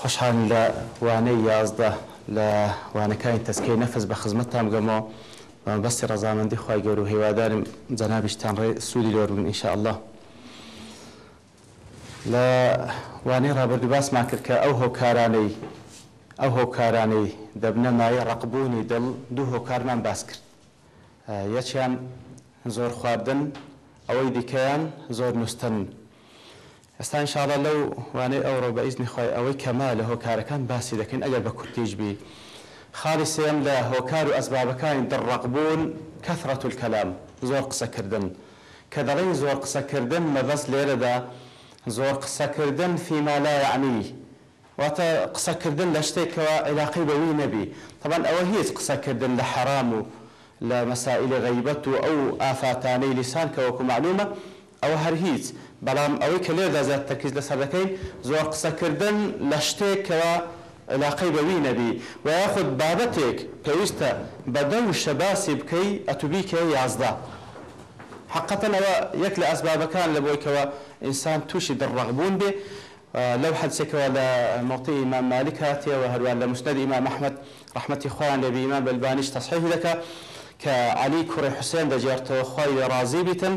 خۆشحان لە وانەی یازدە لە وانەکانی تەسکەی نەفس بە خزمەتتان گەمەوە بەستی ڕزامەندی خی گەور و هیوادارم جەنابیشتان ڕێ سوودی لۆرم ئینشاء الله لە وانەی ڕابرد باسمان کرد کە ئەو هۆکارانەی ئەو هۆکارانەی دەبنە مایە ڕقبوونی دڵ دوو هۆکارمان باس کرد یەکیان زۆر خواردن ئەوەی دیکەیان زۆر نووسن ئەستان شاڵە لەو وانەی ئەوڕۆ بە ئیزنی خۆی ئەوەی کەما لە هۆکارەکان باسی دەکەین ئەگەر بە کورتیش بی خاڵی سێم لە هۆکار و ئەسبابەکانی دڕەقبوون کەفرەت کەلام زۆر قسەکردن کە دەڵین زۆر قسەکردن مەبەست لێرەدا زۆر قسەکردن فیمالای عنی واتە قسەکردن لە شتێکەوە عێلاقی بەوی نەبی طبعاً ئەوە هیچ قسەکردن لە حرام و لە مەسائلە غەیبەت و ئەو ئافاتانەی لیسان کە وەکو معلومە ئەوە هەر هیچ بەڵام ئەوەی کە لێدا زیات تەکیز لەسەر دەکەین زۆر قسەکردن لە شتێکەوە علاقەی بەوی نەبی و یاخود بابەتێک پێویستە بەدە و شەباسی بکەی ئەتوبی کە یازدا. حقەتەن ئەوە یەک لە ئەسبابەکان لە بۆیکەوە ئینسان تووشی دەڕەغبوون بێ لەو حەدسێکەوە لە مەڵتی ئیمان مالیک هاتیەوە هەروان لە مستەر ئیمان مححمد ڕحمەتی خۆیان لە بیمان بەلبانیش تەسحیح دەکە کە علی کوڕی حوسێن دەجێرتەوە خۆی ڕازی بیتن.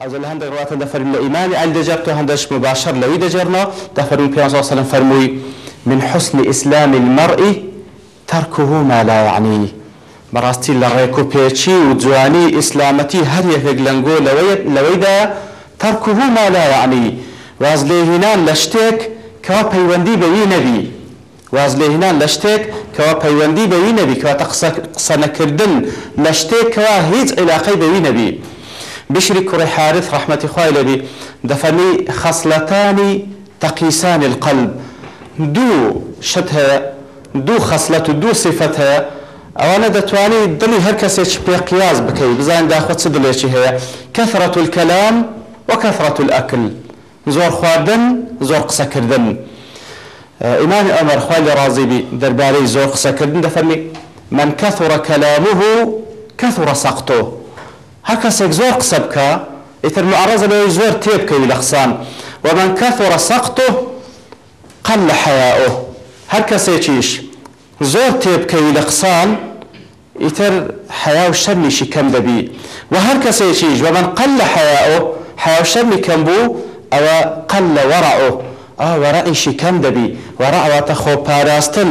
ئەوە لە هەندێک ڕاتە دەفەرم لە ئیمانی ئەل دەجار تۆ هەندەش مباشر لەوی دەجێرنەوە دەفەرمی پێ سەلم فەرمووی من حسن ئیسلام المەڕئی تەرکه ما لا يعنيه بەڕاستی لە ڕێک و پێچی و جوانی ئیسلامەتی هەر یەکێک لەنگۆ لەوەیدا تەرکه ما لا يعنيه واز لێهینان لە شتێک کەوا پەیوەندی بەوی نەبی واز لێهینان لە شتێک کەوا پەیوەندی بەوی نەبی کەواتە قسە نەکردن لە شتێک کەوا هیچ عیلاقەی بەوی نەبی بشری کوڕی حارث ڕحمەتی خوای لەبی دەفەنی خەسلەتانی تەقیسانی القلب دوو شت هەیە دوو خەسلەت و دوو سیفەت هەیە ئەوانە دەتوانانی دڵی هەر کەسێک پێ قیاز بکەیت بزان داخۆ چ دڵێکی هەیە کەثرەت الکەلام وەکەثرەت الأکل زۆر خواردن زۆر قسەکردن ئیمانی ئەمەر خوای لە ڕازیبی دەربارەی زۆر قسەکردن دەفەرمی من كثر كلامه كثر سقطه هەر کەسێک زۆر قسە بکە ئیتر معرەزە لەوەی زۆر تێبکەوی لە قسان وەمان کەفڕە سەقت و قەل لە حەیاۆ هەر کەسێکیش زۆر تێبکەوی لە قسان ئیتر حیا و شەرمیشی کەم دەبی و هەر کەسێکیش وەمان قەل لە حەیاۆ حیا و شەرمی کەم بوو ئەوە قەل لە وەڕەۆ ئا وەڕەئیشی کەم دەبی وەڕەواتە خۆ پاراستن.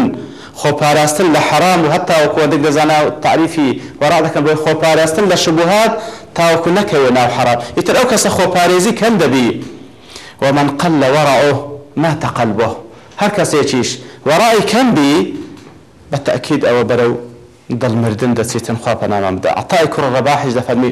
خۆپاراستن لە حرام و هەتا و کۆدەك دەزانە تعریفی وەڕا دەکەم بۆی خۆپاراستن لە شبهات تاوەکو نەکەوێ ناو حرام ئیتر ئەو کەسە خۆپارێزی کەم دەبی ومن قل لە وەڕەوە ماتەقل بۆ هەر کەسێکیش وەڕای کەم بی بە تەکید ئەوە بەرە و دڵمردن دەچێتن خوا پەنامام بدا عتای کوڕ ڕەباحش دەفەرمی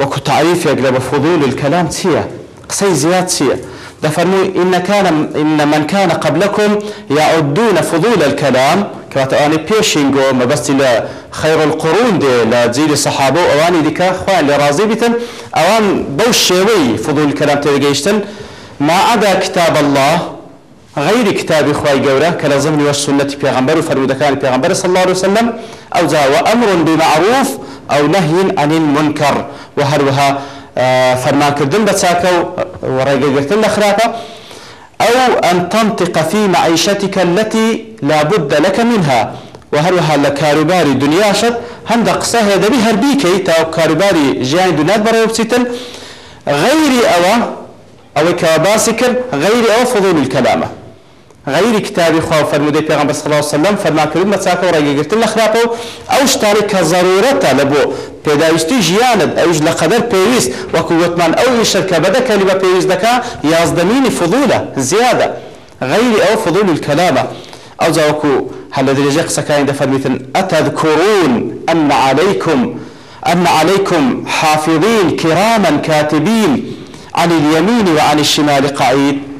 وەکو تعریفێک لە بە فضول الکەلام چییە قسەی زیاد چییە؟ دفرموا إن كان إن من كان قبلكم يعدون فضول الكلام كواتواني بيشينغو ما بس إلى خير القرون دي لجيل الصحابة أواني ديكا خوان لرازي بيتن أوان بوشيوي فضول الكلام تلقيشتن ما عدا كتاب الله غير كتاب خواي جورا كلازم والسنة بيغمبر فرود كان بيغمبر صلى الله عليه وسلم أو جاء وأمر بمعروف أو نهي عن المنكر وهروها فەرمانکردن بە چاکە و ڕێگەگرتن لە خراپە ئەو ئەم تەمتیقە فی معیشەتیکە التي لا بد لك منها وهروها لە کاروباری دنیاشت هەندە قسە هەیە دەبی هەربیکەی تا کاروباری ژیانی دنیات بەڕێوە بچیتن غەیری ئەوە ئەوەی کە باسی کرد غەیری ئەوە فضول الكلامە غیری کتابی خوا فرموده پیغمبر صلی الله علیه و سلم فرما کردن مساکه و رگرتن لخراپو او شتاری که ضرورته لبو پیدایشتی ژیانت اوش لقدر پیویست وکو گوتمان او ایشر که بده کلمه پیویست دکا یازدمینی فضوله زیاده غیری او فضول الكلامه او زاوکو هل درجه قصه كاين دفرميتن اتذكرون ان عليكم ان عليكم حافظين كراما كاتبين عن اليمين وعن الشمال قعيد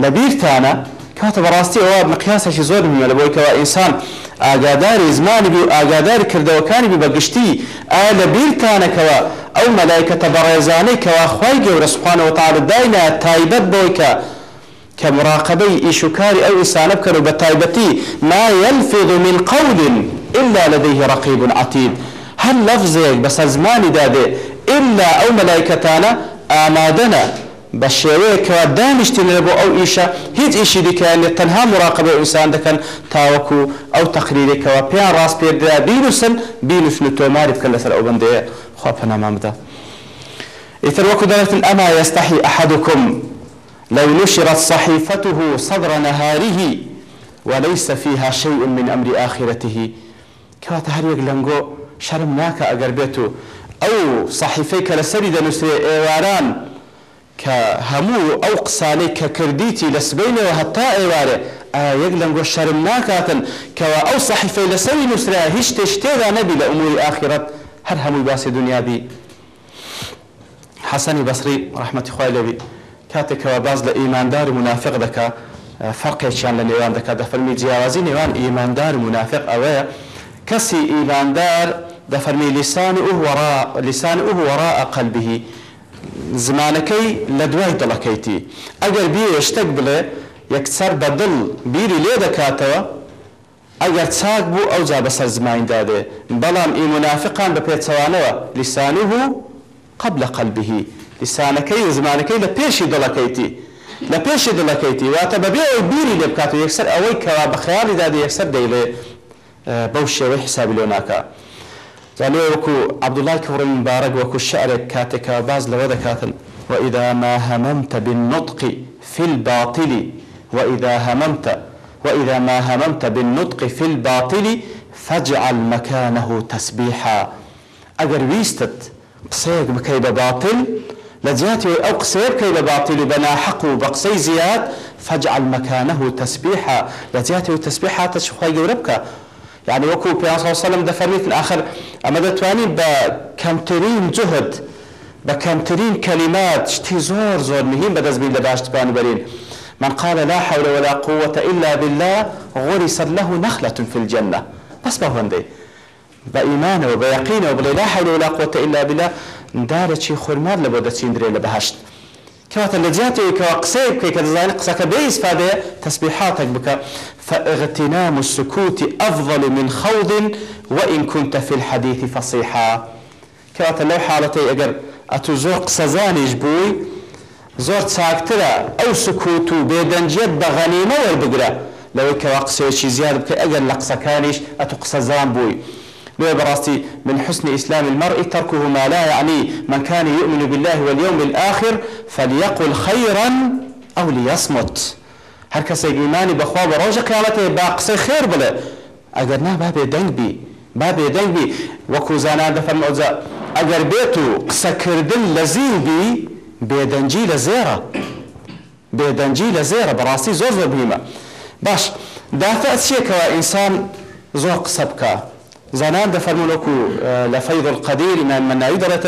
لەبیرتانە کاتە بەڕاستی ئەوە مقیاسێکی زۆر میە لەبەوەیکەوە ئینسان ئاگاداری زمانی بی و ئاگاداری کردەوەکانی بی بەگشتی ئایا لە بیرتانەکەوە ئەو مەلایکەتە بەڕێزانەی کەواخوای گەورە سوخوانەوە تاالداینا تایبەت بۆی کە کە مراقبەی ئیشوکاری ئەو ئیسانە بکەن و بە تایبەتی ما يلفظ من قول إلا لديه رقيب عتيد هل لفظێک بەسەر زمانی دادێ إلا ئەو مەلایکەتانە ئامادەنە بە شێوەیەکەوە دانیشتی لێ بۆ ئەو ئیشە هیچ ئیشی دیکەیان لێت تەنها مراقبە ئینسان دەکەن تاوەکو ئەو تەقریرێکەوە پێیان ڕاست پێدا بیرروسن بینوشن تۆماری بکەن لەسەر ئەو بندەیە خوا پەنامان بدە. ئیتر وەکو دەڵێتن ئەما یستحی ئەحدکم لەو نشرت صحیفته صدر نهاره وليس فيها شيء من أمر آخرته كواتا هەر یەک لەنگۆ شەرم ناکە ئەگەر بێت و ئەو صحیفەی کە لەسەری دەنووسێ ئێواران کە هەموو ئەو قسانەی کە کردیتی لە سبینەوە هەتا ئێوارێ یەک لەنگۆ شەرم ناکاتن کەەوە ئەو سەحیفەی لەسەری نووسرا هیچ تێشتێدا نەبی لە ئوموری ئاخرەت هەر هەمووی باسی دنیابی حەسەنی بەسری ڕحمەتی خی لەوی کاتێکەوە باز لە ئیماندار و منافق دەکە فەرقێکیان لە نێوان دەکات دەفەرمی جیاوازی نێوان ئیماندار و منافق ئەوەیە کەسی ئیماندار دەفەرمی لیسان و وەرا لیسان و وەرا قەلبیهی زمانەکەی لە دوای دڵەکەیتی ئەگەر بێ شتێک بڵێ یەکسەر بە دڵ بیری لێ دەکاتەوە ئەگەر چاک بوو ئەو جا بەسەر زمانیدادێ بەڵام ئی منافقان بە پێچەوانەوە لیسانی بوو قبل لە قەلبیهی لیسانەکەی زمانەکەی لە پێشی دڵەکەیتی لە پێشی دڵەکەیتی واتە بەبێ ئەو بیری لێ بکات و یەکسەر ئەوەی کەوا بە خەیاڵی دادی یەکسەر دەیڵێ بەو شێوەی حسابی لۆ ناکە. لێ وەکو عبدوڵای کەڕی مبارەک وەکو شعرێک کاتێکا باز لەوە دەکاتن وإذا ما هممت بالنطق في الباطل وإذا هممت وإذا ما هممت بالنطق في الباطل فاجعل مكانه تسبيحا أجر ويستت قصيك بكي بباطل لجاتي أو قصيك بكي بباطل بنا حق بقصي زياد فاجعل مكانه تسبيحا لجاتي تسبيحا تشخي قربك يعني وەکو پێ صلى الله عليه وسلم دەفەرمیت آخر ئەمە دەتوانین بە کەمترین جهد بە کەمترین کەلیمات شتی زۆر زۆر مهم بەدەستبین لە باشتبان بەرین من قال لا حول ولا قوة إلا بالله غرست له نخلة في الجنة بس بهوندي بإيمانه وبيقينه وبلا لا حول ولا قوة إلا بالله دارة شي خرمان لبودة سندري لبهشت کەواتە لە جیاتەوەیکەوە قسەی بکەی کە دەزانانی قسەکە بێیسپادێ تەسبیحاتێک بکە فاغتنام السكوت أفضل من خوض وإن كنت في الحديث فصيحا كواتا لو حالتي أجر أتو زور قسزانيش بوي زور تاكترا أو سكوت بيدنجيت بغنيمة والبقرة لو كوا قسيشي زيادة بك أجر لقسكانيش أتو قسزان بوي لو براستي من حسن إسلام المرء تركه ما لا يعني من كان يؤمن بالله واليوم الآخر فليقل خيرا أو ليصمت هر کسی ایمانی بخوا و روز قیامت با قصه خیر بله اگر نه باب دنگ بی باب دنگ بی وکو زانان دفرم اوزا اگر بیتو قصه کردن لزین بی بێدەنجی لە زێرە بێدەنجی لە زێرە بەڕاستی زۆر زۆر بیمە باش داتە چیەکەوە ئینسان زۆر قسە بکە زانان دفرمون وكو لفيض القدير إمام مناوي درة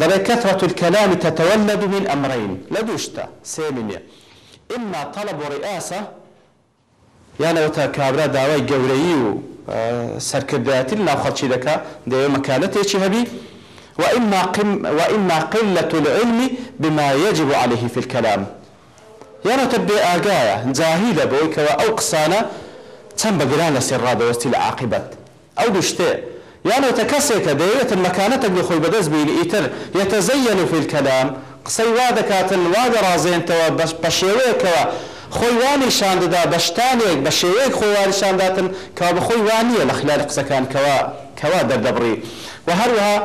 درة كثرة الكلام تتولد من أمرين لدوشتا سيمينيا إما طلب رئاسة يعني وتا كابرا داوي قوري سەرکردایەتی لە ناوخەڵکی دەکە دەوێ مەکانەتێکی هەبی وإما, قم وإما قلة العلم بما يجب عليه في الكلام يعني تبدي آقايا جاهلة بويك أو قصانة تم بقران لسر رابوستي لعاقبت ئەو دوشتێ یانەوەتە کەسێکە دەیەوێت مەکانەتە لەخۆی بەدەست بینی ئیتر یەتەزەەن و فیلکەدام قسەی وا دەکاتن وا دەڕازێنتەوە بە شێوەیەکەوە خۆی وانی شاندەدا بە شتانێک بە شێوەیەک خۆواری شانداتن کا بە خۆی وانیە لە خلال قسەکان کەوا کەوا دەردەبڕی و هەروەها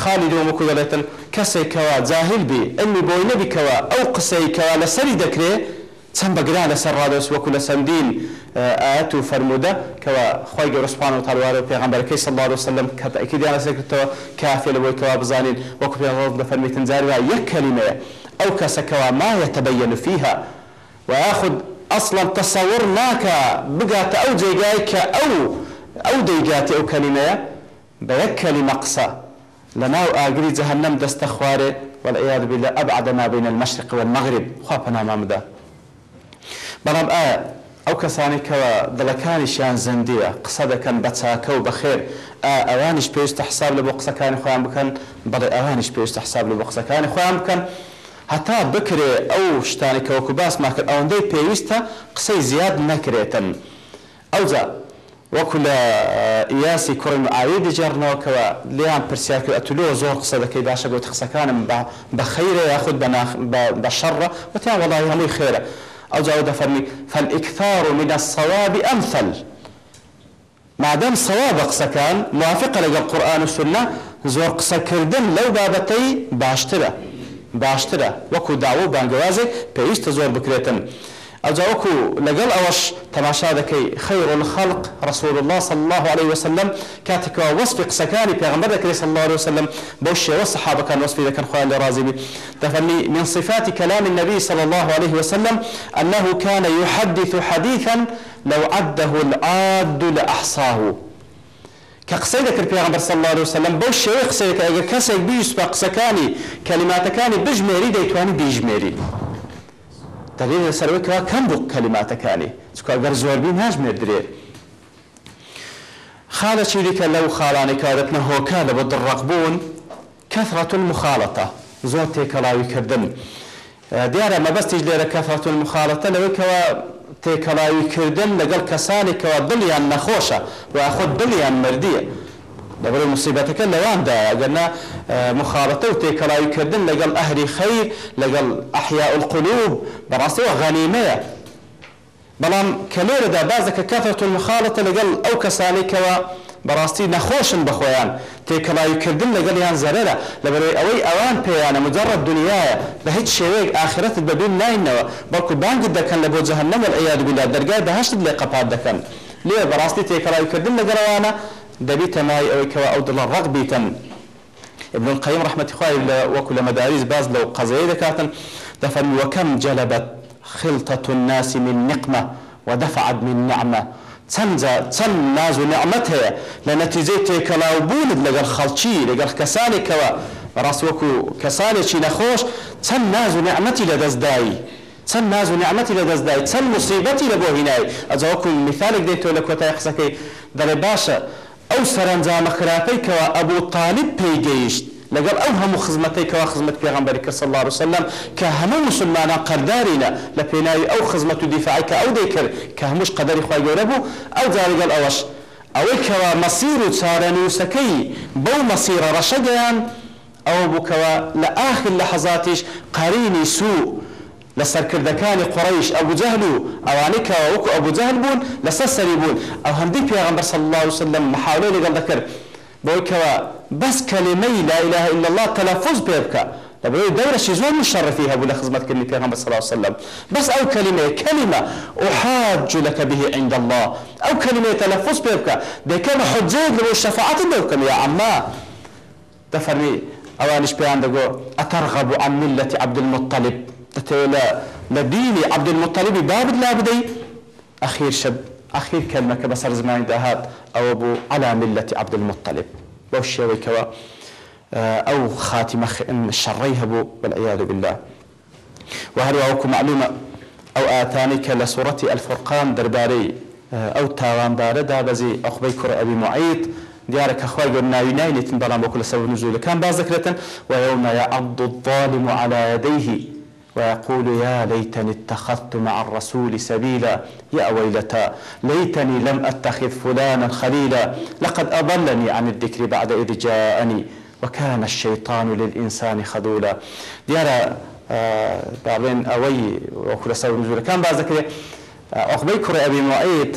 خالی دۆمەکو دەڵێتن کەسێکەوە جاهل بی ئەمی بۆی نەبیکەوە ئەو قسەی کەوا لەسەری دەکرێت چەند بەگرا لەسەر ڕادۆس وەکو لە سندین ئاەت و فرەرمودە کەەوە خی گەڕسپان و تاوارە پێغمبەرەکەی سەڵدار وسلم کەتەکی دیانەسەکردەوە کافێ لەوەیەوە بزانین وەکو پێ لە فەرمیتنجاروە یەک کەلیمەیە ئەو کەسەکەەوە ما يتبين فيها وياخذ اصلا تصور ناكا بقات او جيجايك او او ديجاتي او كلمه بيك كلمه قصى لما اجري جهنم دستخواري والعياذ بالله ابعد ما بين المشرق والمغرب خافنا ما مدى بەڵام ئایا ئەو کەسانی کەەوە دڵەکانیشیان زەندیە قسە دەکەن بە چاکە و بەخێر ئەوانش پێویستە حساب لە بۆ قسەکانی خۆیان بکەن بەڵێ ئەوانش پێویستە حساب لە بۆ قسەکانی خۆیان بکەن هەتا بکرێ ئەو شتانێکەوەکو باس ماکرد ئەوەندەی پێویستە قسەی زیاد نەکرێتن ئەوجا وەکو لە یاسی کوڕن ئاوی دەجارنەوەکەوە لیان پرسیارکە ئەتولۆ زۆر قسە دەکەی باشە گوت قسەکانم بە خەیرە یاخود بە شەڕە وتیان وەڵی هەڵی خێرە ئەو جاوە دەفەرمی فەلئیکثار و منە سەوابی ئەمفەل مادەم سەوابە قسەکان موافقە لەگەڵ قورآن و سنە زۆر قسەکردن لەو بابەتەی باشترە باشترە وەکو داوە و بانگوازێک پێویستە زۆر بکرێتن. ئەجاوەکو لەگەڵ ئەوەش تەماشا دەکەی خەیر خەڵق ڕسول الله صلى الله عليه وسلم کاتێکەوە وەسپی قسەکانی پێغمبەر دەکری صلى الله عليه وسلم بەو شێوە سەحابەکان وەسپی دەکەن خۆیان لە رازی بی دەفەرمی من صفات كلام النبي صلى الله عليه وسلم أنه كان يحدث حديثا لو عده العاد لأحصاه کە قسەی دەکرد پێغمبەر صلى الله عليه وسلم بەو شێوەی قسەیەکە ئەگەر کەسێک بیست بە قسەکانی کەلیماتەکانی بژمێری دەیتوانی بیژمێری. دەبێت لەسەرەوەیەوە کەم بوو کەلیماتەکانی چکارگەر زۆربی ناژمێ درێ. خالە چیریکە لەو خاڵانی کارەتنە هۆکە لە بۆ دڕەقبوون کەفرەتون مخالەتە زۆر تێکەڵاویکردن. دیارە مەبەستیش لێرە کەفرەتون مخالەتە لەوەکەوە تێکەڵاویکردن لەگەڵ کەسانێکەوە دڵیان نەخۆشە و خۆت دڵیان مردیە دەبێت مسیبەتەکە لەواندایە گەنا مخابەتە و تێکەڵاویکردن لەگەڵ ئەهری خەیر لەگەڵ ئەحیا القلوب بەڕاستەوە غەنیمەیە بەڵام کە لێرەدا بازەکە کافەتون مخالەتە لەگەڵ ئەو کەسانێکەوە بەڕاستی نەخۆشن بەخۆیان تێکەڵاویکردن لەگەڵیان زەرەرە لەبەرەوەی ئەوەی ئەوان پێیانە مجرڕەت دنیاە بە هیچ شێوەیەک ئاخرەتت بەبین ناینەوە بەڵکو بانگت دەکەن لە بۆ جەهنەمە ئەیاد بوودا دەرگای بەهشت لێ قەپات دەکەن لێ بەڕاستی تێکەڵاویکردن لەگەڕەوانە دەبیتە مای ئەوەی کەەوە ئەو دڵە ڕق بیتن ابن القيم رحمة خواه وكل مداريس باز لو قضية ذكاتا دفن وكم جلبت خلطة الناس من نقمة ودفعت من نعمة چەند چەند ناز و نعممەت هەیە لە نەتیجەی تێکەلاوبوونت لەگەڵ خەڵکی لەگەڵ کەسانێکەوە ڕاستوەکو کەسانێکی نەخۆش چەند ناز و نعممەتی لە دەستدایی چەند ناز و نعممەتی لە دەستدای چەند مصیبەتی لە بۆ هینایی ئەجاوەکو مثالێک دێتەوە لە کۆتای قسەکەی دەڵێ باشە ئەو سەرنجامە خراپەی کەوا ئەبوو تاالب پێیگەیشت لەگەڵ ئەو هەموو خزمەتێکەوە خزمەت پێغمبەری کە سەڵ وسلم کە هەموو مسلمانە قەردارینە لە پێناوی ئەو خزمەت و دیفاعی کە ئەو دەیکرد کە هەمووش قەدەری خی گەورە بوو ئەو جارگەل ئەوەش ئەوەی کەوا مەسیر و چارەنووسەکەی بەو مەسیرە ڕەشەگەیان ئەوە بووکەوە لە ئاخر لە حەزاتیش قەرینی سوو. لە سەرکردەکانی قڕیش ئەبوجهل و ئەوانەی کاوەکو ئەبوجهل بوون لەسەر سەری بوون ئەو هەندی پێغمبەر صلی الله عليه وسلم محاولە لەگەڵ دەکرد بۆی کەوە بەس کەلمەی لا اله الا الله تەلەفوز پێ بکە لەبەوەی دەورەشی زۆر مشرفی هەبوو لە خزمەتکردنی پێغمبەر صلی الله عليه وسلم بەس ئەو کەلمەیە کەلمە ئوحاج لەکە به عند الله ئەو کەلمەیە تەلەفوز پێ بکە دەکەمە حجەیەک لەوەی شەفاعەتت بێ بکەم یا عەما دەفەرمی ئەوانش پێیان دەگۆ ئەتەرغەبو عن ملەتی عەبدولمطەلب لە بینی عبدمەطلبی بابد لا بدەیت ئەخیر شب ئەخیر کەمەکە بەسەر زمانی داهات ئەوە بوو علا ملەتی عبدمەطلب بەو شێوەیەوە ئەو خاتیمە شەڕی هەبوو بەعیاد بالله وهروەکو معلومە ئەو ئاتانی کە لە سوورەتی ئەلفرقان دەربارەی ئەو تاواندارە دابەزی ئەخبەی کوڕ ئەبی معیت دیارە کە خخوای گەر ناوی نایێتن بەڵام بۆکو لە سەر نزولەکان باز دەکرێتن و ئەو نایە عبد الظالم على يديه ويقول يا ليتني اتخذت مع الرسول سبيلا يا ويلتى ليتني لم اتخذ فلانا خليلا لقد اضلني عن الذكر بعد اذ جاءني وكان الشيطان للانسان خذولا ديارا باڵێن ئەوەی وەکولەسەر نزورەکان باز دەکرێت ئۆخبەی کوڕی ئەبی موعید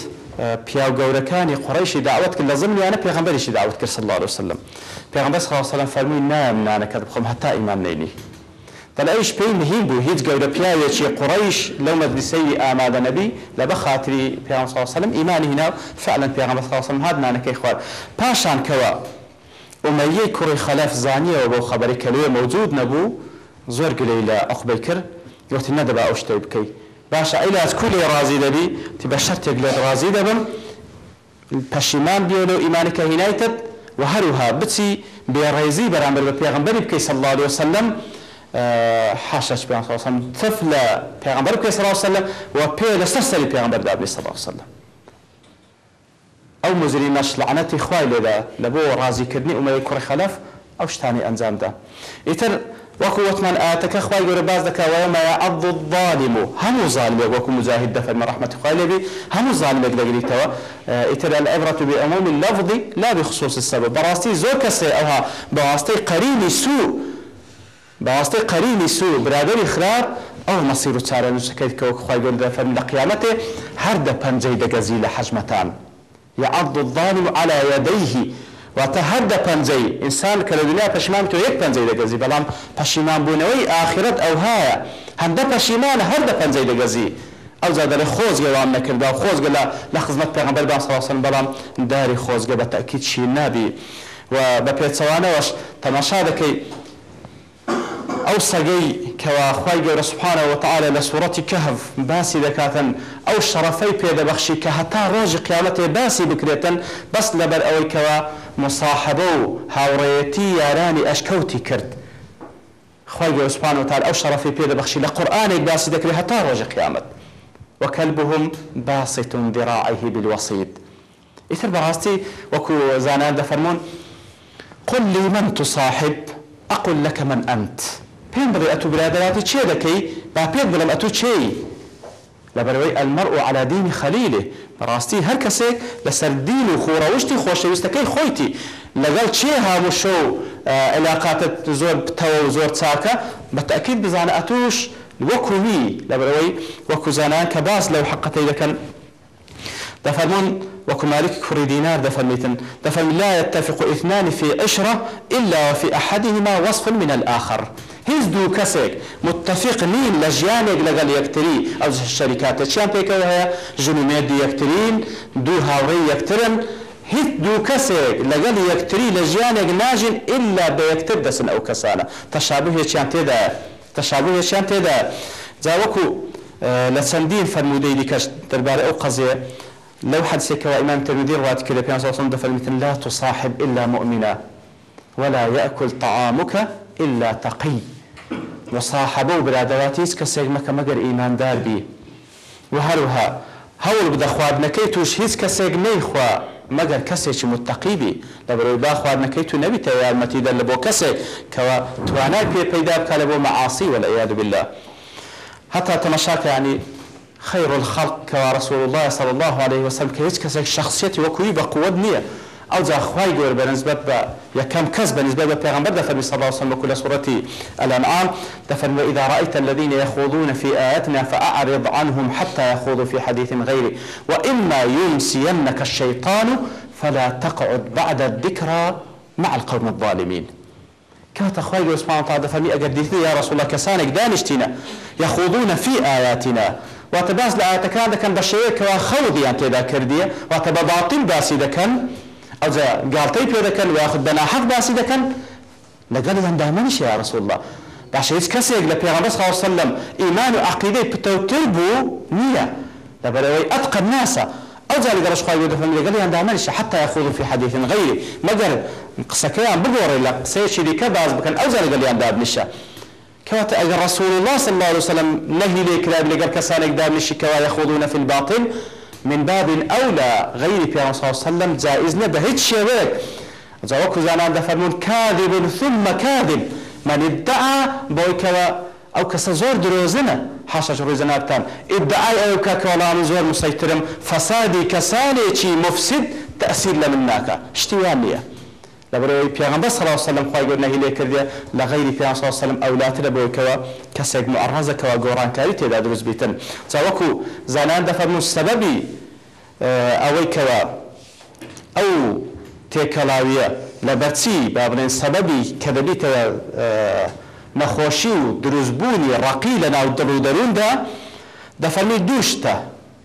پیاو گەورەکانی قڕیشی داوت کرد لە زمانیانە پێغمبەریشی داوت کرد صلی الله عليه وسلم پێغمبەر صلی الله عليه وسلم فەرمووی نام نانەکەت بخۆم هەتا ئیمان نینی بەلا ئەیش پێی مهیل بوو هیچ گەورە پیاوێکی قڕیش لەو مەدلیسەی ئامادە نەبی لە بە خااتری پێسەلم ئیمانی هیناو فعلەن پێغەمەسەم هادنانەکەی خوارد پاشان کەوە ئۆمەیە کوڕی خەلەف زانیەوە بۆ خەبەری کەلوێ مەوجود نەبوو زۆر گلەی لە ئەخبەی کرد یوتی نەدەبا ئەو شتەی بکەیت باشە ئەیلاات کولی ڕازی دەبی تی بە شەرتێک لێت ڕازی دەبم پەشیمان بیۆلە و ئیمانەکە هینایتت و هەروها بچی بێڕێزی بەرامبەر بە پێغمبەری بکەی سەڵ الله وسلم حەش تف لە پێغمبەر پێ سەراوسلە و پێ لەسەر سەری پێغمبەردا بێ سەراوسلە ئەو مزری نەش لەعنەتی خوای لێدا لە بۆ ڕازیکردنی ئومەی کوڕی خەلەف ئەو شتانی ئەنجامدا ئیتر وەکو وتمان ئاتەکە خوای گەورە باز دەکەوەمەیە عەبد الظالم و هەموو ظالمێک وەکو مجاهد دەفەرمە ڕەحمەتی خوای لێبی هەموو ظالمێک دەگریتەوە ئیتر العبرة بعموم اللفظ لا بخصوص السبب بەڕاستی زۆر کەسێ ئەوها بەڕاستی قەرینی سوء بەڕاستی قەرینی سو برادری خراپ ئەو مەسیر و چارە نووسەکەیت کەەوە خخوای گەل دەفەن لە قیامەتێ هەر دە پەنجەی دەگەزی لە حەجمەتان یا عبدڵدانی و علایەدەیهی واتە هەر دە پەنجەی ئینسان کە لە دنیا پەشمان تۆ یەک پەنجەی دەگەزی بەڵام پەشیمان بوونەوەی ئاخرەت ئەوهایە هەندە پەشیمانە هەر دە پەنجەی دەگەزی ئەو زادەرە خۆزگەوان نەکردا و خۆزگە لە لە خزمەت پێغمبەر باسەواسن بەڵام داری خۆزگە بە تەکیید چی نابی و بە پێچەوانەوەش تەماشا دەکەی ئەو سەگەی کەواخوای گەورە سوپانە وتعاالە لە سوورەتی کەهف باسی دەکاتن ئەو شەرەفەی پێدەبەخشی کە هەتا ڕۆژی قیامەتێ باسی بکرێتن بەس لەبەر ئەوەی کەەوە مساحبە و هاوڕێتی یارانی ئەشکەوتی کرد. خی گەوسپان وتال ئەو شەرەفی پێدەبخشی لە قورآانێک باسی دەکرێت هەتا ڕۆژی قیامەت. وكلبهم باسط ذراعيه بالوسيط إثر براستي وكو زانان دفرمون قل لي من تصاحب أقل لك من أنت پێم بڵێ ئەتو برادراتی چێ دەکەی با پێت بڵم ئەتو چێی لەبەرەوەی ئەلمەڕ و علادینی خەلیلێ بەڕاستی هەر کەسێک لەسەر دین و خۆڕەوشتی خۆشەویستەکەی خۆیتی لەگەڵ چێ هاموشە و علااقاتت زۆر بتەوە و زۆر چاکە بەتەکیید بزانە ئەتوش وەکووی لەبەرەوەی وەکو زانان کە باس لەو حقەتی دەکەن دفرمان وكمالك كفر دينار دفرميتن دفرم لا يتفق اثنان في عشرة إلا وفي أحدهما وصف من الآخر هیچ دوو کەسێک متتەفق نین لە ژیانێک لەگەڵ یەکتری ئەو شەریکاتە چیان پێکەوە هەیە ژنومێ دی یەکترین دوو هاوڕێی یەکترن هیچ دوو کەسێک لەگەڵ یەکتری لە ژیانێک ناژین ئللا بە یەکتر دەسن ئەو کەسانە تەشابهێکیان تێدا تەشابهێکیان تێدا جاوەکو لە چەندین فەرمودەی دیکەش دەربارە ئەو قەزێ لەو حەدسێکەوە ئیمان تەرمودی ڕات کرد پێ دەفەرمیتن لا تصاحب إلا مؤمنا ولا يأكل طعامك إلا تقي وصاحبه برادواتيس كسيك مكة مقر إيمان دار بي وهروها هەوڵ بدە خواردنەکەی توش هیچ کەسێک نەیخوا مەگەر کەسێکی متتەقیبی لە بەرەوەی با خواردنەکەی تو نەبیتە یارمەتیدە لە بۆ کەسێک کەەوە توانای پێ پەیدا بکە لە بۆ مەعاسی وە لە یاد بله هەتا تەمەشاکەیانی خەیڕ خەڵکەوە ڕسول الله صلى الله عليه وسلم کە هیچ کەسێک شخصیەتی وەکوی بە قوت نییە ئەو جاخوای گەور بە نسبت بە یەکەم کەس بە نسبت بە پێغمبەر دەفەرمی سەڵاوسم بە کولە سوەتی ئەلەنعام دەفەرمە ئیدا رأیت الذين يخوضون في آياتنا فأعرض عنهم حتى يخوضوا في حديث غيره وإما ينسينك الشيطان فلا تقعد بعد الذكرى مع القوم الظالمين کاتە خی گۆسمان تا دەفەرمی ئەگەر دیتنی یا ڕسوڵە کەسانێک دانیشتینە یاخودونە فی ئاياتینە واتە باس لە ئاەتەکان دەکەن بە شەیەکەوە خەڵدیان تێدا کردیە واتە بە باڵتیم باسی دەکەن ئەجا گاڵتەی پێ دەکەن یاخود بەناحەق باسی دەکەن لەگەڵ هەندامەنیشی یا رسول الله باشە هیچ کەسێک لە پێغەمبەر صلی الله علیه وسلم ئیمان و عقیدەی پتەوتر بوو نییە لەبەرەوەی ئەتق الناس ئەوجا لەگەڵ خی دەفەن لەگەڵ هەندامەنیش حتى يخوض في حديث غيره مەگەر قسەکەیان بگۆڕێ لە قسەیەکی دیکە باز بکەن ئەوجا لەگەڵ یاندابنیشە كوات أجر رسول الله صلى الله عليه وسلم نهي لكلاب لقر كسانك دامشي كوا يخوضون في الباطل من باب الأولى غير في صلى الله عليه وسلم جائز نبهت شيوك جواب كزانان دفرمون كاذب ثم كاذب من ادعى بويكوا ئەو کەسە زۆر درۆزنە حاشەش ڕوویزەناتان ئیدعای ئەو کە کەڵامی زۆر مسەیترم فەسادی کەسانێکی مفسید تەسیر لە من ناکە شتیوان نییە لەبەرەوەی پیاغمبە سەڵاو سەلم خخوای گەور نەهی لێ کردێ لە غیری پیا سەلم ئەولاترە بۆکەوە کەسێک مەڕازەکەەوە گۆڕانکاری تێدا دروست بیتن چاوەکو زانان دەفەرمون سەبەبی ئەوەی کەوە ئەو تێکەڵاویە لە بەرچی بابنێن سەبەبی کە دەبیتەوە نەخۆشی و دروستبوونی ڕقی لە ناو دەڕوو دەرووندا دەفەرمی دووشتە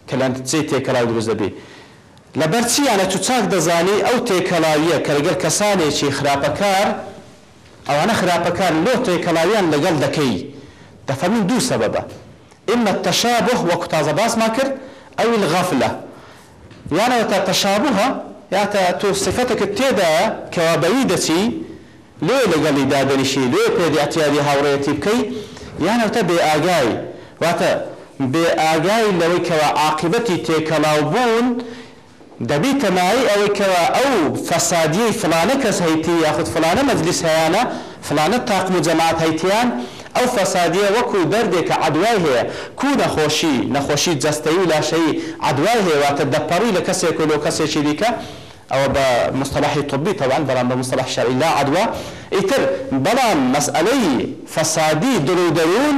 کە لە چی تێکەڵاو دروست دەبی لەبەر چیانە تو چاک دەزانی ئەو تێکەلاویە کەگەر کەسانێکی خراپەکار ئەوانە خراپەکار لۆ تێکەلاویان لەگەڵ دەکەی دەفەرمین دوو سەبەبە ئمە تەشابه وەکو تازە باسمان کرد ئەو غەفلە یانەوە تا تەشابهە یاتە تۆ سفەتەکە تێدایە کەوابەوی دەچی لێ لەگەڵی دادەنیشی لێ پێدیاتیادی هاوڕێتی بکەی یانەوەتە بێ ئاگای واتە بێ ئاگای لەوەی کەەوە عاقبەتی تێکەلاو بوون دەبی تەمایی ئەوەی کەەوە ئەو فەسادی فلانە کەس هەیتی یاخود فلانە مەجلیس هەیەە فلانە تاقم و جەماعات هەیتیان ئەو فەسادیە وەکو بەردێکە عدوای هەیە کو نەخۆشی نەخۆشی جەستەی و لاشەی عدوای هێواتە دەپەڕی لە کەسێک و لەو کەسێکی دیکە ئەو بە مستەلاحی طبی تەوان بەڵام بە مستەلاح شەعیلا عدوە ئیتر بەڵام مەسئلەی فەسادی درودەون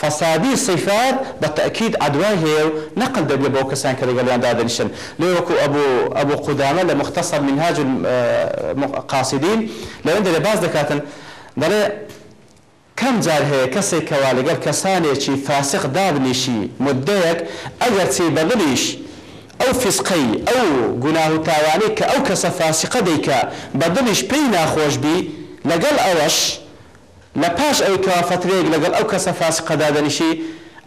فەسادی سیفات بە تەکیید ئەدوا هەیە و نەقل دەبێت بۆ کەسان کە لەگەڵیان دادەنیشن لێ وەکو ئەبوو ئەبوو قودامە لە مختصر منهاج قاسیدین لەوێن دەرێ باز دەکاتن دەڵێ کەم جار هەیە کەسێک کەوا لەگەر کەسانێکی فاسق دابنیشی مدەیەک ئەگەر چی بەدڵیش ئەو فسقەی ئەو گوناه و تاوانەی کە ئەو کەسە فاسقە دەیکە بەدڵیش پێی ناخۆش بی لەگەڵ ئەوەش لە پاش ئەوی کەوافەترێک لەگەڵ ئەو کەسە فاس قەدادەنیشی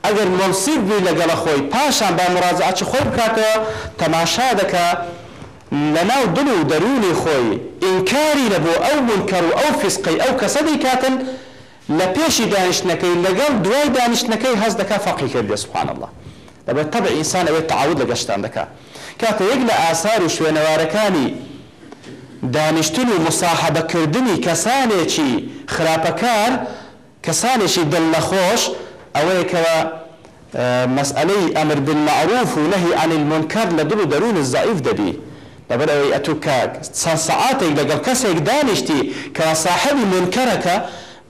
ئەگەر مۆسیب بووی لەگەڵە خۆی پاشان با مڕازعچ خۆی بکاتەوە تەماشا دەکە لە ناو دڵ و دەرونی خۆی ئینکاری لە بۆ ئەو منکەڕ و ئەو فیسقی ئەو کەسە دیکاتن لە پێشی دانیشتەکەی لەگەڵ دوای دانیشتەکەی هەز دەکا فەقی کرد سبحان الله دەبێت تەبع ئینسان ئەوێت تعود لە گەشتان دەکات کاتە یەک لە ئاسار و شوێنەوارەکانی دانیشتن و مساحبەکردنی کەسانێکی خراپەکار کەسانێکی دڵنەخۆش ئەوەیەکەوە مەسئلەی ئەمر بالمەعروف و نەهی عن المنکر لە دڵ و دەرون زائف دەبی لەبەر ئەوەی ئەتو کە چەند سەعاتێک لەگەڵ کەسێک دانیشتی کە ساحەبی منکەرەکە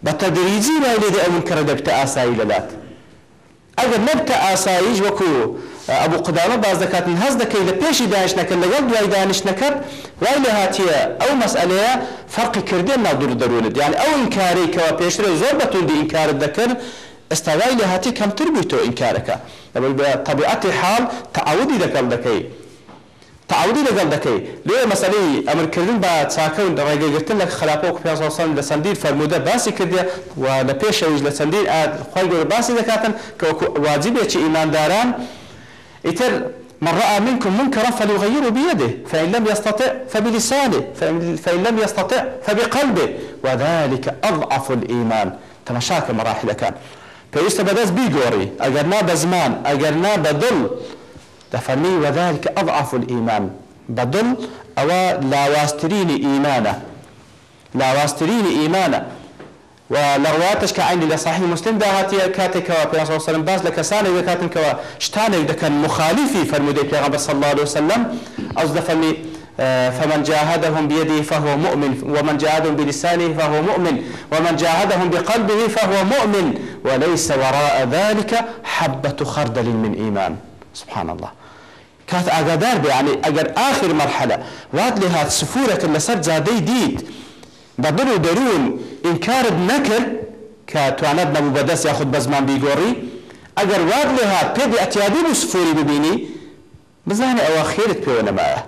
بە تەدریجی لای لێدە ئەو منکەرە دەبتە ئاسایی لەدات ئەگەر نەبتە ئاساییش وەکوو ئەبوو قدامە باز دەکاتن هەز دەکەی لە پێشی دانیشتەکە لەگەڵ دوای دانیشتەکەت وای لە هاتیە ئەو مەسئلەیە فەرقی کردێن ناودور دەرونت یان ئەو ئینکارێکەوە پێشترە زۆر بەتوندی ئینکارت دەکرد ئێستاوای لە هاتی کەمتر بووی تۆ ئینکارەکە لەبل بە تەبیعەتی حاڵ تەعودی دەکەڵ دەکەی تعودی لەگەڵ دەکەی لێ مەسەی ئەمرکردن بە چاکەون ڕێگەگرتن لە خراپۆک پێسان لە چەندین فەرمودە باسی کردێ و لە پێشەویش لە چەندین خۆی گەور باسی دەکاتن کە واجبێکی ئیمانداران إتر من رأى منكم منكرا فليغيره بيده فإن لم يستطع فبلسانه فإن, فإن لم يستطع فبقلبه وذلك أضعف الإيمان تمشاك مراحل كان پێویستە بەدەست بیگۆڕی ئەگەرنا بە زمان ئەگەرنا بە دڵ دەفەرمی وەذلکە ئەضعف الئیمان بە دڵ ئەوە لاواسترینی ئیمانە لاواسترینی ئیمانە ولەڕواتش کە عینی لە صاحی مسلم داهاتیە کاتێکەوە پێسەرم باز لە کەسانێک کاتنکەوە شتانێک دەکەن مخالیفی فرەرمودی پێغەمبەر صلی الله عليه وسلم ئەو دەفەرمی فمن جاهدهم بيده فهو مؤمن ومن جاهدهم بلسانه فهو مؤمن ومن جاهدهم بقلبه فهو مؤمن وليس وراء ذلك حبة خردل من إيمان سبحان الله كات أقدار يعني أجر آخر مرحلة وات لها سفورة لسر زادي ديد بە دڵ و دەروون ئینکارت نەکرد کە توانێت نەبوو بەدەست یاخود بە زمان بیگۆڕی ئەگەر واد لێ هات پێی ئەتیادی و سفۆری ببینی بزانێ ئەوە خێرت پێوە نەمایە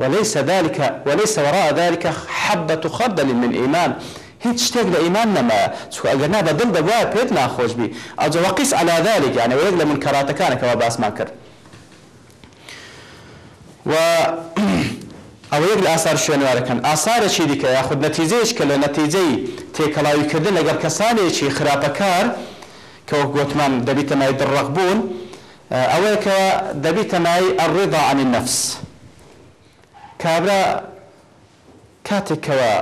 وليس ذلك وليس وراء ذلك حبة خردل من إيمان هیچ شتێک لە ئیمان نەمایە چکو ئەگەرنا بە دڵ دەبواە پێت ناخۆش بی ئەجەوەقیس ئالادالێک یانە یەک لە من کەڕاتەکانەکەەوە باسمان کرد و ئەو یەک لە ئاسار شوێنوارەکەن ئاسارێکی دیکە یاخود نەتیزەیەش کە لە نەتیجەی تێکەڵاویکردن لەگەر کەسانێکی خراپەکار کە وەک گوتمان دەبیتە نای دڕق بوون ئەوەیە کە دەبیتە نای ئەڕێدا عنی نەفس کابرا کاتێکەوە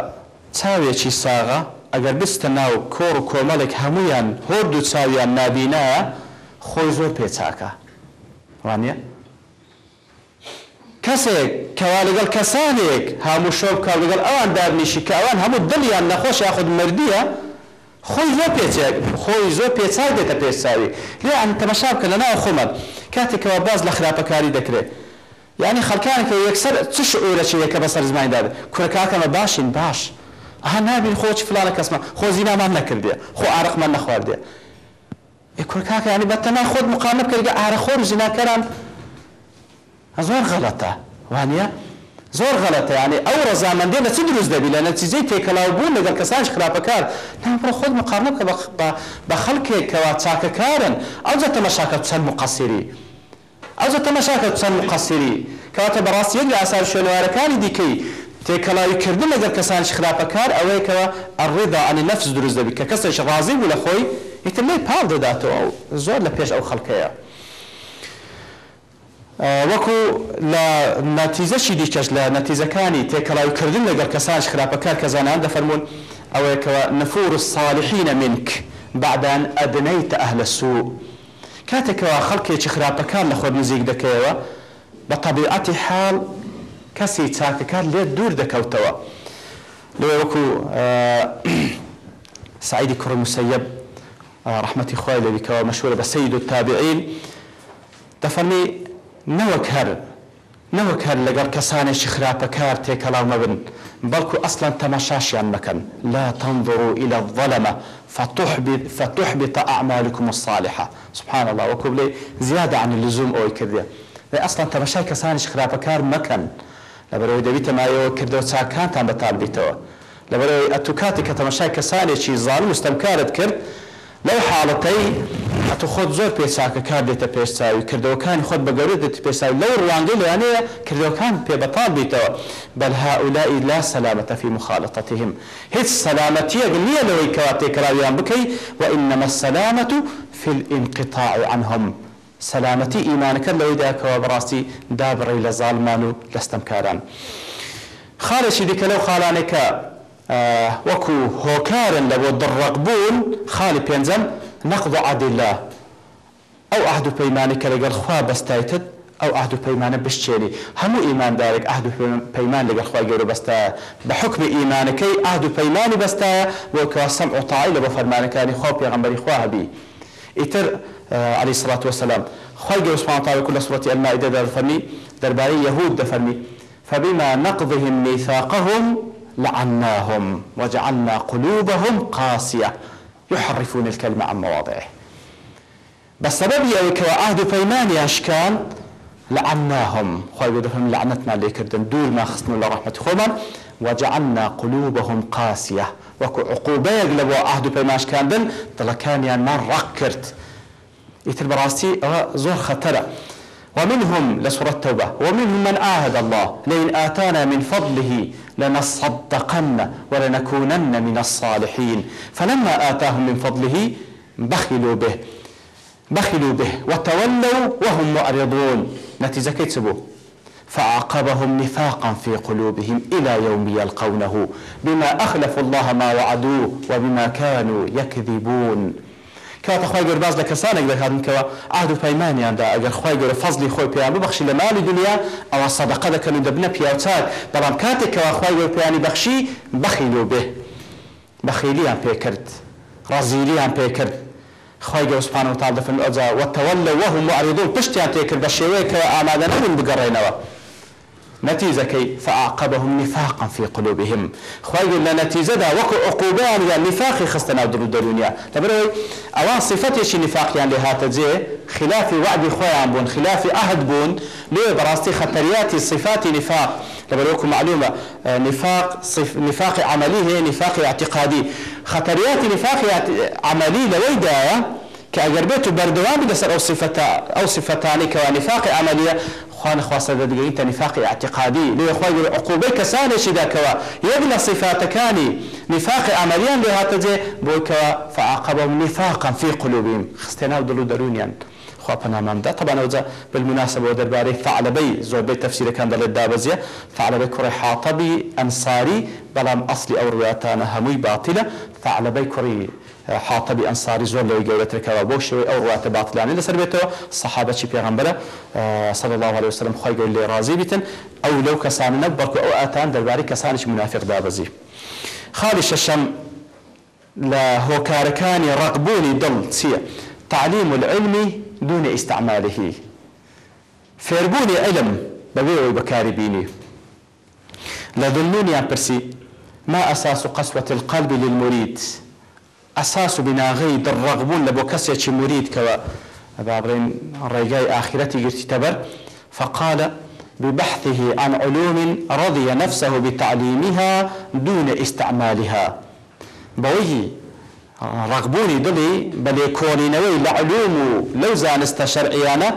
چاوێکی ساغا ئەگەر بستە ناو کۆڕ و کۆمەڵێک هەمویان هۆرد و چاویان نبیە خۆی زۆر پێچاکە وانە؟ کەسێک کەوا لەگەڵ کەسانێک هەموو شۆب کا لەگەڵ ئەوان دارنیشی کە ئەوان هەموو دڵیان نەخۆش یاخود مردیە خۆی زۆر پێچێک خۆی زۆر پێچای دێتە پێچاوی لێ ئەن تەمەشا بکە لە ناو خۆمەت کاتێکەوە باز لە خراپەکاری دەکرێت یعنی خەکانکە یەکسەر چ شعورەچەیەکە بەسەر زمانیداد کورکاکەمە باشین باش ئەها نابین خۆچ فلانە کەسمە خۆ زینامان نەکردێ خۆ ئارەقمان نەخواردێ کورکاکە ینی بەتەنا خۆت مقامە کردگە ئارەخۆر زیناکەران زۆر غەڵەتە وانە زۆر غەڵەتە ینی ئەو ڕزامەندێ لە چی دروست دەبی لە نەتیجەی تێکەلاو بوون لەگەڵ کەسانش خراپەکار نامڕە خۆت مقامە کە بە خەڵکێکەوە چاکەکارن ئەوجە تەمەشاکە چەند مقەسیری ئەوجە تەمەشاکە چەند مقەسیری کەواتە بەڕاستی یەک لە ئاسار شوێنەوارەکانی دیکەی تێکەلاویکردن لەگەر کەسانش خراپەکار ئەوەیەکەوە ئەڕێدا ئەنی نەفس دروست دەبی کە کەسێک ڕازی بوو لە خۆی هیتر لەی پاڵ دەداتەوە زۆر لە پێش ئەو خەڵکەیە. وەکو لە نەتیزەشی دیکەش لە نەتیزەکانی تێکەڵاوکردن لەگەر کەسانش خراپەکار کە زانان دەفەرمونون ئەوەیەکەوە نەفور ساڵحینە منک بعدان ئەدنەیتە ئەهلە سوو کاتێکەوە خەڵکێکی خراپەکان لە خۆت نزیک دەکەیەوە بە طبیعەتی حاڵ کەسی چاکەکان لێت دوور دەکەوتەوە لێ وەکو سعیدی کوڕ مسەب ڕحمەتی خۆی لەبیکەوە مەشهورە بە سەید و تابعین دەفەرمی نەوەک هەر نەوەک هەر لەگەڵ کەسانێکی خراپەکار تێکەڵاو مەبن بەڵکو ئەسلان تەماشاشیان مەکەن لا تنظروا إلى الظلمة فتحبط, فتحبط أعمالكم الصالحة سبحان الله وەکو بڵێ زیادە عن اللزوم ئەوەی کردێ لێ ئەسلان تەماشای کەسانیش خراپەکار مەکەن لەبەرەوەی دەبیتە مایەوە کردەوە چاکانتان بەتان بیتەوە لەبەرەوەی ئەتوکاتی کە تەماشای کەسانێکی زانم مستەمکارت کرد لەو حاڵەتەی حتە خۆت زۆر پێساکە کار دێتە پێشچاوی کردەوەکانی خۆت بەگەورێت دێت پێساوی لەو ڕوانگەی لەوانەیە کردەوەکان پێبەتال بیتەوە بەلها ئولایی لا سەلامەتە فی مخالەتەتهم هیچ سەلامەتیەک نییە لەوەی کەوا تێکراویان بکەی و ئینەمە سەلامەت و فیل ئینقطاع عنهم سەلامەتی ئیمانەکە لەوەیدا کەەوە بڕاستی دابڕی لە زالمان و لەستەمکاران. خاڵێکی دیکە لەو خاڵانێکە وەکو هۆکارن لە بۆ دڕق بوون خاڵی پێنجەم نەقض عادلا ئەو ئەهد و پەیمانە کە لەگەڵ خوا بەستایتت ئەو ئەهد و پەیمانە بشتێری هەموو ئیماندارێک ئەهد و پەیمان لەگەڵ خوا گەورە بەستایە بە حکمی ئیمانەکەی ئەهد و پەیمانی بەستایە بۆ کەواسەم ئۆتاعی لە بە فەرمانەکانی خوا پێغمبەری خوا هەبی ئیتر علی سڵات وسلام خی گەور سوپانتاوەکو لە سوەتی ئەلمایدە دەفەرمی دەربارەی یەهود دەفەرمی فبما نقضهم ميثاقهم لعناهم وجعلنا قلوبهم قاسية يحرفون الكلمة عن مواضعه بسبب أوك عهد فيمان يشكان لعناهم خوي بدهم لعنتنا اللي كردن دول ما خصنا لرحمة خوما وجعلنا قلوبهم قاسية وكو عقوبة يقلبوا عهد فيماش كاندن دلكان يعني من ركرت يتر براستي زور خطرة ومنهم لسورة التوبة ومنهم من آهد الله لئن آتانا من فضله لنصدقن ولنكونن من الصالحين فلما آتاهم من فضله بخلوا به بخلوا به وتولوا وهم معرضون نتيجة كتبوا فعاقبهم نفاقا في قلوبهم إلى يوم يلقونه بما أخلفوا الله ما وعدوه وبما كانوا يكذبون کاتە خی گەور باز لە کەسانێک دەکاتنکەوە ئاهد و پەیمانیاندا ئەگەر خی گەورە فەزلی خۆی پێیان ببخشی لە مالی دنیا ئەوە سەدەقە دەکەن و دەبنە پیاوچار بەڵام کاتێکەوە خی گەور پێیانی بەخشی بەخیل و بێ بەخیلیان پێکرد ڕازیلیان پێکرد خی گەوسپان و تا دەفن ئەجا وەتەوە لە وەهم و عریدۆ پشتیان تێکرد بە شێوەیە کە ئامادە نەبوون بگەڕێنەوە. نتیزەکەی فعاقبهم نفاقا في قلوبهم خوای لە نتیزەدا وەکو عقوبیان یان نفاقی خستە ناو دڵ دەرونیا لەبەرەوەی ئەوان صفتێکی نفاقیان لێ هاتە جێ خلافی وعدی خۆیان بوون خلافی ئەهد بوون لێ بەڕاستی خەتەریاتی صفاتی نفاق لەبەرەوەکو معلومە نفاق نفاقی عملی هەیە نفاقی اعتقادی خەتەریاتی نفاقی عملی لەوەیدایە کە ئەگەر بێت و بەردەوام بی لەسەر ئەو صفتە ئەو صفتانی کەوا نفاقی عملیە خوان خواستە دەدگەی تەنیفاقی عتیقادی لێخوای عقوبەی کەسانێکی داکەوە یەک لە صفاتەکانی نفاقی ئەمەریان لێ هاتەجێ بۆکەوە فعاقبە نفاقا في قلوبهم خستێناو دڵ و دەرونیان خوا پەناماندا تەبانەوەجا بالمناسبە بۆ دەربارەی فعلبەی زۆربەی تەفسیرەکان دەڵێت دابەزیە فعلبەی کوڕی حاتەبی ئەنساری بەڵام ئەسلی ئەو ڕواتانە هەمووی باتیلە فعلبەی کوڕی حاتەبی ئەنساری زۆر لەوەی گەورەترکەوە بۆ شێوەی ئەو ڕاتە باتلانی لەسەر بێتەوە سەحابەتی پێغمبەرە سەد الله عليه وسلم خۆی گەور لێ ڕازی بیتن ئەو لەو کەسانە بەڵکو ئەو ئاتان دەرباری کەسانێکی منافق دابەزی خاڵی شەشەم لە هۆکارەکانی ڕقبوونی دڵ چییە تعلیم العلمی دون ئیسعمالهی فێربوونی علم بەوێەوەی بەکاری بینی لە دڵنونیان پرسی ما أساس قسوة القلب للمريد ئەساس و بیناغی دڕەغبوون لە بۆ کەسێکی مرید کەوە بابڕین ڕێگای ئاخرەتی گرتیتە بەر فقالە ببحثه عن علوم رضي نفسه بتعليمها دون استعمالها بەوەی ڕغبوونی دڵی بەلێ کۆنینەوەی لە علوم و لەو زانستە شەرعیانە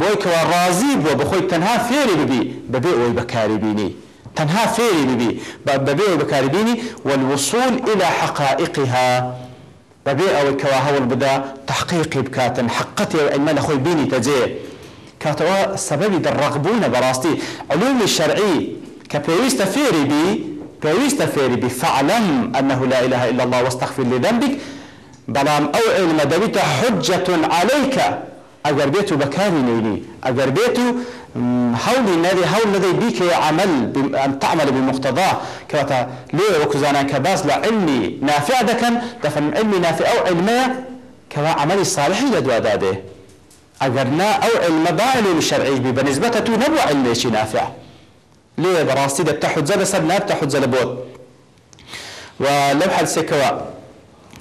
بۆی کەوە ڕازی بووە بخۆی تەنها فێری ببی بەبێ ئەوی بەکاریبینی تەنها فێری ببی بەبێ بەکاریبینی والوصول إلى حقائقها بەبێ ئەوەی کەوا هەوڵ بدا تحقیقی بکاتن حقەتێ ئەمە لە خۆی بینی تەجێ کاتەوە سەبەبی دەڕقبوونە بەڕاستی علومی شەرعی کە پێویستە فێری بی پێویستە فێری بی فعلم أنه لا إله إلا الله واستغفر لذنبك بەڵام ئەو علمە دەبیتە حجة عليك ئەگەر بێت و بەکاری نینی ئەگەر بێت و هەولی نەوی هەول نەدەی بیکێ عمل تعمل بمختەدا کەواتە لێ وەکوزانان کە باس لە علمی نافع دەکەن دەفەن علمی نافع ئەو علمەیە کەوا عملی صالحی لە دوادا بێ ئەگەر نا ئەو علمە با علمی شەرعی بی بەنسبەتە تو نەبوو علمێکی نافع لێ بەڕاستی دەبتە حجە لەسەر نابتە حجە لە بۆت و لەو حەدسێکەوە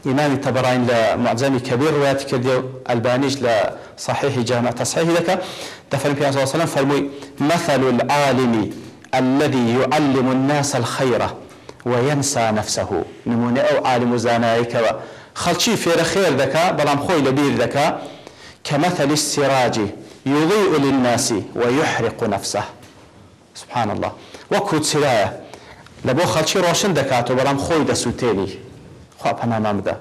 ئیمامی تەبڕین لە معجەمی کەبیر ڕواتی کردی و ئەلبانیش لە صحیحی جامع تصحیح دەکە دەفەر پێ وسلم فەرمووی مثل العالم الذي يعلم الناس الخير وينسى نفسه نمونە ئەو عالم زانایکەوە خەڵکی فێرە خێر دەکا بەڵام خۆی لەبیر دەکا كمثل السراج يضيء للناس ويحرق نفسه سبحان الله وەکو چرایە لە بۆ خەڵکی ڕۆشن دەکات و بەڵام خۆی دەسووتێنی خوا پەنامان بدە.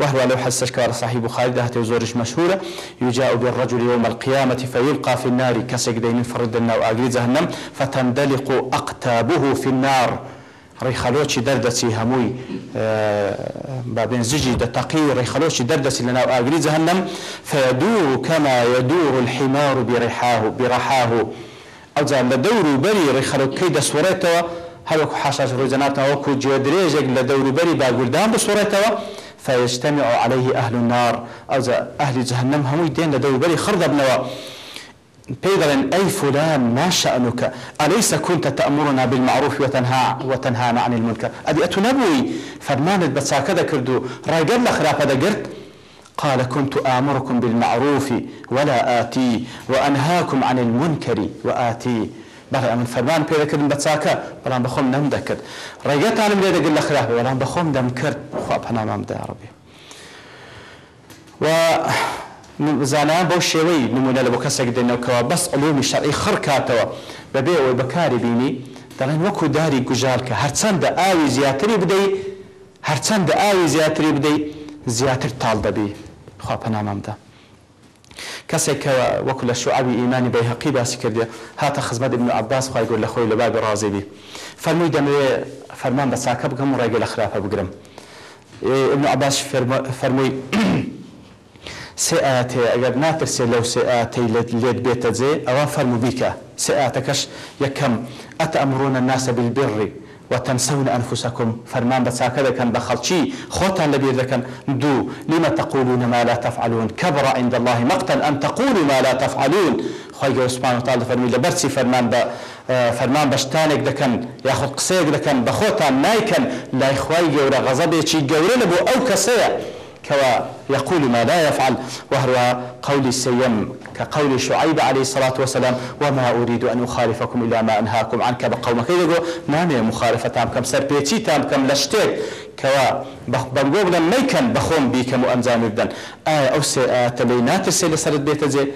وهو لو حسش كار صاحب خالد هات زورش مشهورة يجاء بالرجل يوم القيامة فيلقى في النار كسجدين فرد النار أجل جهنم فتندلق أقتابه في النار ڕێخەلۆکی دەردەچی هەمووی با بێنزیجی دەتەقی ڕێخەلۆکی دەردەسی لە ناو ئاگری جەهنم فەدوور و کەما یدور الحیمار و بیڕێحاه و بیڕەحاه و ئەوجار لە دەور و بەری ڕێخەلۆکەی دەسوەرێتەوە هەروەکو حاشاش ڕۆژەناتەوەکو جێدرێژێک لە دەوروبەری باگوردان بسوڕێتەوە فەیشتەمی ئەو عليهەیه ئەهل نار ئەو ئەهلی جهنم هەمووی دێن لە دەوروبەری خڕدەبنەوە. پێی دەڵێن ئەی فلان ماشەأنوکە ئەلەیسە کونتە تەمرنا بالمعروف وتەنها وتەنهانا عن المنکە ئەدی ئەتو نەبووی فەرمانت بە چاکە دەکرد و ڕایگەر لە خراپە دەگرت قال كنت آمركم بالمعروف ولا آتي وأنهاكم عن المنكر وآتي بەڵێ من فەرمان پێدەکردن بە چاکە بەڵام بەخۆم نەم دەکرد ڕێگەتانم لێ دەگر لە خراپە بەڵام بەخۆم دەم کرد خوا پەنامام دەڕبێ و زانان بەو شێوەی نمونە لە بۆ کەسێک دێنەوەکەوە بەس ئەلومی شەڕی خڕ کاتەوە بەبێ ئەوەی بەکاری بینی دەڵێن وەکو داری گوژار کە هەرچەندە ئاوی زیاتری بدەی هەرچەندە ئاوی زیاتری بدەی زیاتر تاڵ دەبی خوا پەنامامدا کەسێکەوە وەکو لە شوعبی ئیمانی بە حەقی باسی کردێ هاتە خزمەت ابن عباس خی گۆر لە خۆی لە بابی ڕازێبی فەرمووی دەمەوێ فەرمان بە ساکە بگەم و ڕێگە لە خراپە بگرم ابن عباس فەرمووی سێ ئااتێ ئەگەر ناترسێ لەو سێ ئاتی لێت بێتە جێ ئەوە فەرموو بیکە سێ ئاتەکەش یەکەم ئەتە ئەمرۆنە ناسە بالبڕی وتەنسەون ئەنفوسەکم فەرمان بە چاکە دەکەن بە خەڵکی خۆتان لەبیر دەکەن دوو لما تقولون ما لا تفعلون كبر عند الله مقتا أن تقولوا ما لا تفعلون خۆی گە سوپان تاال فەرمی لە بەرچی فەرمان بە فەرمان بەشتانێک دەکەن یاخود قسەیەک دەکەن بە خۆتان نایکەن لای خی گەورە غەزەبێکی گەورە لە بۆ ئەو کەسەیە. كوا يقول ما لا يفعل وهو قول السيم كقول شعيب عليه الصلاة والسلام وما أريد أن أخالفكم إلى ما أنهاكم عنك بقومك يقول نامي مخالفة تام كم سربيتي تام كم لشتك كوا بنقول لم ميكن بخون بيكم وأنزام يبدن آه أو سيئات لينات السيلة سرد بيت زي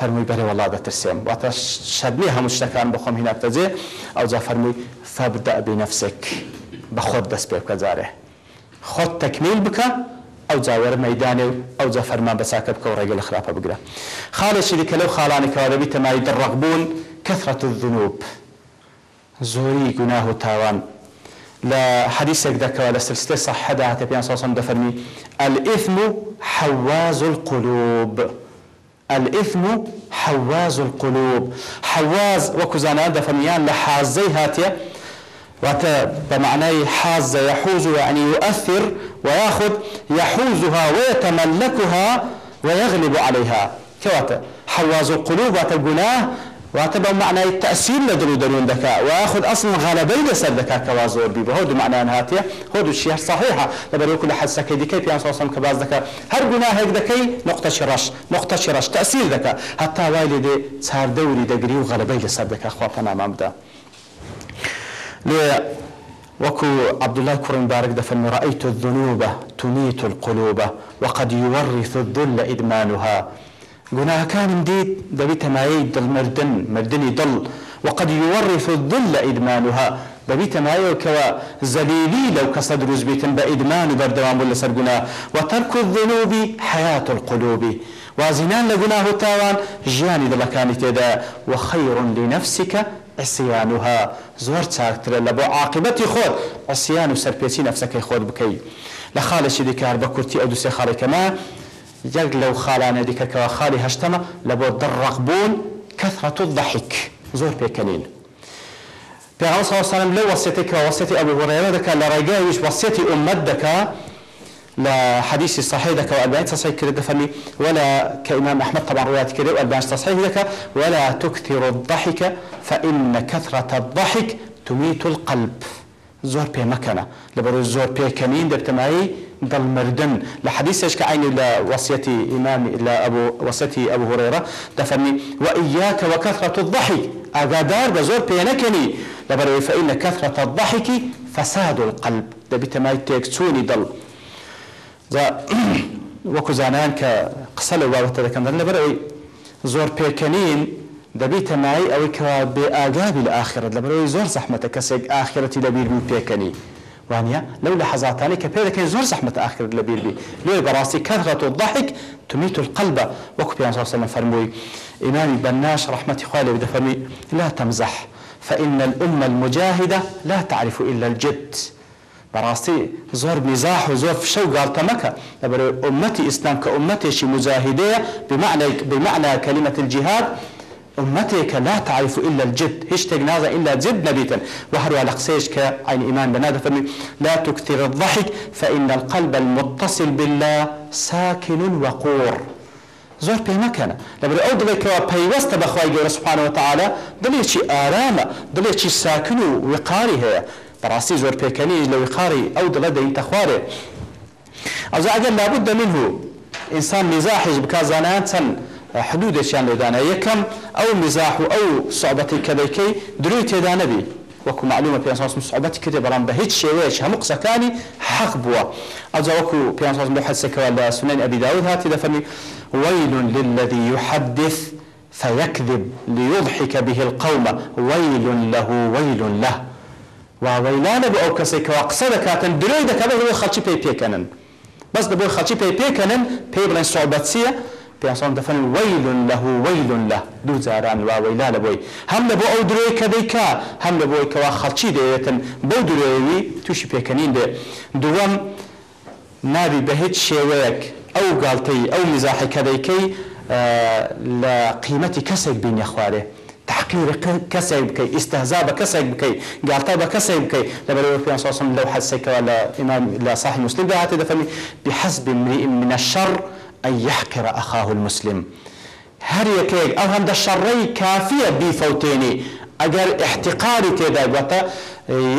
فەرمووی بەرە وڵا دەترسێم واتە شەدنی هەموو شتەکان بخۆم هینابتەجێ ئەو جا فەرمووی فەبدا بینەفسێک بە خۆت دەست پێ بکە جارێ خۆت تەکمیل بکە ئەو جاوەرە مەدانێ و ئەو جا فەرمان بەساکە بکە و ڕێگە لە خراپە بگرە خاڵێکی دیکە لەو خاڵانێکەوەبی تەمای دەڕەقبوون کەثرەت ذنوب زۆری گوناه و تاوان لە حەدیسێک دەکەوە لە سلسلێ سەحەدا هاتە پێیان ساسم دەفەرمی ئەلئثم حواز القلوب الئثم حواز القلوب حواز وەکو زانان دەفەرمیان لە حازەی هاتیە واتە بەمعنای حاز يحوز يعني يؤثر وياخذ يحوزها ويتملكها ويغلب عليها كواتا حواز القلوب وتجناه واتبع معنى التأثير لدرو درون دكا وأخذ أصلا غالبي لسر دكا كوازور بيبه هودو معنى هاتية هودو الشيء صحيحة لبرو كل حد سكي دكي بيان صوصم كباز دكا هر قناه هيك دكي نقطة شرش نقطة شرش تأثير دكا حتى وايلي دي صار دوري دقري وغالبي لسر دكا أخوة بنا مبدا وكو عبد الله كرم بارك دفن رأيت الذنوب تميت القلوب وقد يورث الذل إدمانها قناها كان مديد دبيت ما يد المردن مردني ضل وقد يورث الذل إدمانها دبيت ما يوكوا زليلي لو كصدر زبيتن بإدمان بردوام ولا سرقنا وترك الذنوب حياة القلوب وازنان لقناه التاوان جاني دلكاني تدا وخير لنفسك ئەسییانوها زۆر چاکترە لە بۆ عاقبەتی خۆر ئەسییان و سەرپێچی نەفسەکەی خۆت بکەیت لە خاڵێکی دیکار بە کورتی ئەو دوسێ خاڵێکەمە یەک لەو خاڵانە دیکەکەەوە خاڵی هەشتەمە لە بۆ دڕەقبوون کەثرەت و دەحیک زۆر پێکەنین. پێغاوسەوەسانم لەو وەسێتێکەوە وەسێتی ئەبووڕێنە دەکات لە ڕێگایویش وەسێتی ئومەت دەکات لحديث صحيح ذاك والباني تصحيح كذا دفمي ولا كإمام أحمد طبعا روايات كذا والباني تصحيح ذاك ولا تكثر الضحك فإن كثرة الضحك تميت القلب زۆر پێمەکەنە لە بەڕوو زۆر پێکەنین دەبتەمایی دڵمردن لە حەدیسێش کە عینی لە وەسیەتی ئیمامی لە وەسەتی ئەو هورێرە دەفەرمی و ئیاکە وەکەفرەت الضحی ئاگادار بە زۆر پێنەکەنی لەبەرەوەی فەئینە کەفرەتە الضحکی فەساد القلب دەبیتەمای تێکچوونی دڵ وەکو زانان کە قسە لە بابەتە دەکەمدان لەبەر ئەوی زۆر پێکەنین دەبی تەمای ئەوەی کەوا بێ ئاگابی لە ئاخرەت لەبەرەوەی زۆر زەحمەتە کەسێک ئاخرەتی لەبیر بوو پێکەنی وانە لەو لە حەزاتانی کە پێ دەکەین زۆر زەحمەت ئاخرت لەبیر بی لێ بەڕاستی کەڕەت و ضحك تمیت القلبە وەکو پێ لە فەرمووی ئیمامی بەناش ڕحمەتی خوا لێ دەفەرمی لا تەمزەح فإن الأمة المجاهدة لا تعرف إلا الجد بەڕاستی زۆر میزاح و زۆر فشە و گالتەمەکە لەبەر عمەتی ئیسلام کە عمەتێکی مجاهدەیە بمعنى كلمة الجهاد أمتك لا تعرف إلا الجد هشتك نازا إلا جد نبيتا وهروا على قسيش كعين إيمان بنادى فمي لا تكثر الضحك فإن القلب المتصل بالله ساكن وقور زۆر پێمەکەنە لەبەر ئەو دڵێکەوە پەیوەستە بەخوای گەورە سوبحانەوە تعاالە دڵێکی ئارامە دڵێکی ساکن و وقاری هەیە بەڕاستی زۆر پێکەنی لەوەی قاری ئەو دڵە دەیتە خوارێ ئەوز ئەگەر لابد دەمین هو ئینسان میزاحش بک زانایان چەند حدودێکیان لێدانە یەکەم ئەو میزاح و ئەو سوعبەتی کە دەیکەی دروی تێدا نەبی وەکو معلومە پێ سوعبەتی کردێ بەڵام بە هیچ شێوەیەش هەموو قسەکانی حەق بووە ئەوجا وەکو پێ حەسەکەەوە لە سنەن ئەبیداود هاتی دەفەرمی ويل للذي يحدث فيكذب ليضحك به القوم ويل له ويل له واوەیلانە بۆ ئەو کەسێکەوە قسە دەکاتن درۆی دەکاتەوە بۆ خەچی پێی پێکەنن بەس دەبۆ خەچی پێی پێکەنن پێی بڵێن سوڵبەتچیە پێسان دەفەن وەیل لە وەیل لە دوو جاران واوەیلا لە بۆی هەم لە بۆ ئەو درۆی کە دەیکا هەم لە بۆی کەوا خەڵکی دەوێتن بەو درێوی تووشی پێکەنین دێ دووەم نابی بە هیچ شێوەیەک ئەو گاڵتەی ئەو میزاحی کە دەیکەی لە قیمەتی کەسێک بینە خوارێ تحقیر کەسێک بکەیت ئیسستهزا بە کەسێک بکەیت گالتا بە کەسێک بکەیت لەبەرەوە پێسم لەو حەسێکەوە لە ئیمان لە ساحی مسلیم داهاتی دەفەرمی بحەسب امرئ من الشر أن يحقر أخاه المسلم هر يكيك أو هم ده شري كافية بفوتيني ئەگەر احتقاری تێداگواتە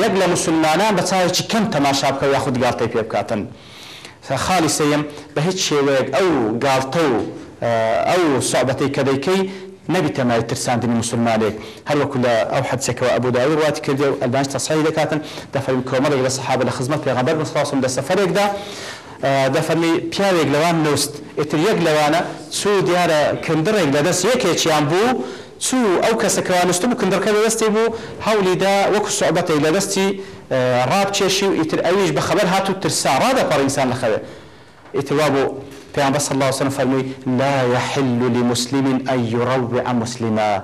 یەک لە مسلمانان بە چاوێکی کەم تەماشا بکە یاخود گالتەی پێ بکاتن. خاڵی سەم بە هیچ شێوەیەک ئەو گالتە و ئەو سوعبەتەی کە دەیکەی نەبی تەمای ترساندنی مسلمانێک هەروەکو لە ئەو حدسێکەوە ئەبوداوی ڕاتی کردێ و ئەلبانش تەسایی دەکاتن دەفەرمی کۆمەڵێک لە سەحاب لە خزمەت پێغەبەر مسڵاسم لە سەفەرێکدا دەفەرمی پیاوێک لەوان نووست ئتر یەک لەوانە چو دیارە کندڕێک لە دەست یەکێکیان بوو چوو ئەو کەسەکەوانستم و کندەکە لە دەستی بوو هەولیدا وەکو سوعبەتی لە دەستی ڕاب چێشی و ئیتر ئەویش بە خەبەر هاتو ترسا ڕادەپەڕ ئینسان لەخەوێ ئیتر وا بوو پیامبر صلی الله علیه وسلم فرمی لا يحل لمسلم ان يروع مسلما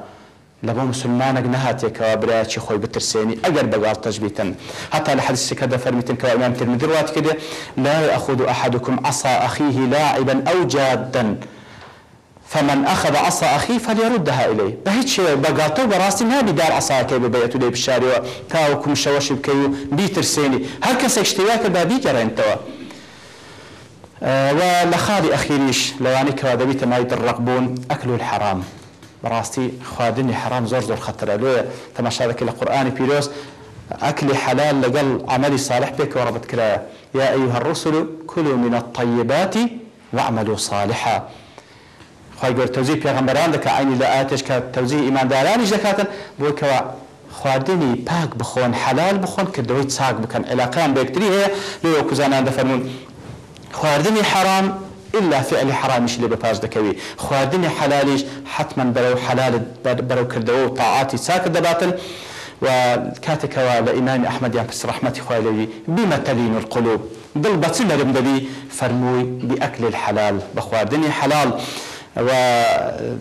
لەبۆ مسلمانك نەهاتێکەوە برایکی خۆی بترسێنی ئەگەر بەگاڵ تەجبیتن هەتا لە حدیسەکە دەفەرمیتن کە ئەمان ترمدی واتکردێ لا يأخذ أحدكم عصا أخيه لاعبا أو جادا فمن أخذ عصا أخيه فليردها إليه بهيج بقاطو براسي نابي دار عصاك ببيت لي بشاري تاوكم شوش بكيو بيترسيني هل كسك اشتواك بابي كرنتوا و لە خاڵی ئەخیریش لەوانی کەوا دەبیتە مای دڕق بوون ئەکل و حرام بەڕاستی خواردنی حرام زۆر زۆر خەتەرە لێ تەماشادەکە لە قورآانی پیرۆست ئەکلی حەلال لەگەڵ عملی صالح پێکەوە ڕبتکرایە یا ئەی هەڕوسل و کلو منە تەیباتی وعمل و صالحە خی گەر تەوزی پێغمبەران دەکە ئاینی لە ئاتش کە تەوزی ئیماندارانیش دەکاتن بۆکەوە خواردنی پاک بخۆن حەلال بخۆن کردەوەی چاک بکەن علاقان بەکتری هەیە لێ کوزانان دەفەرمونون خواردنی حرام إلا فعل حرامش لێ بەپاش دەکەوی خواردنی حلالیش حتما بەرەو حلال بەرەو کردەوە و تاعاتی چاکە دەباتن و کاتێکەوە لە ئیمانی ئەحمەدیان پس ڕحمەتی خوالەوی بیمەتەلین القلوب دڵ بەچی نەرم دەبی فەرمووی بئەکل الحلال بە خواردنی حلال و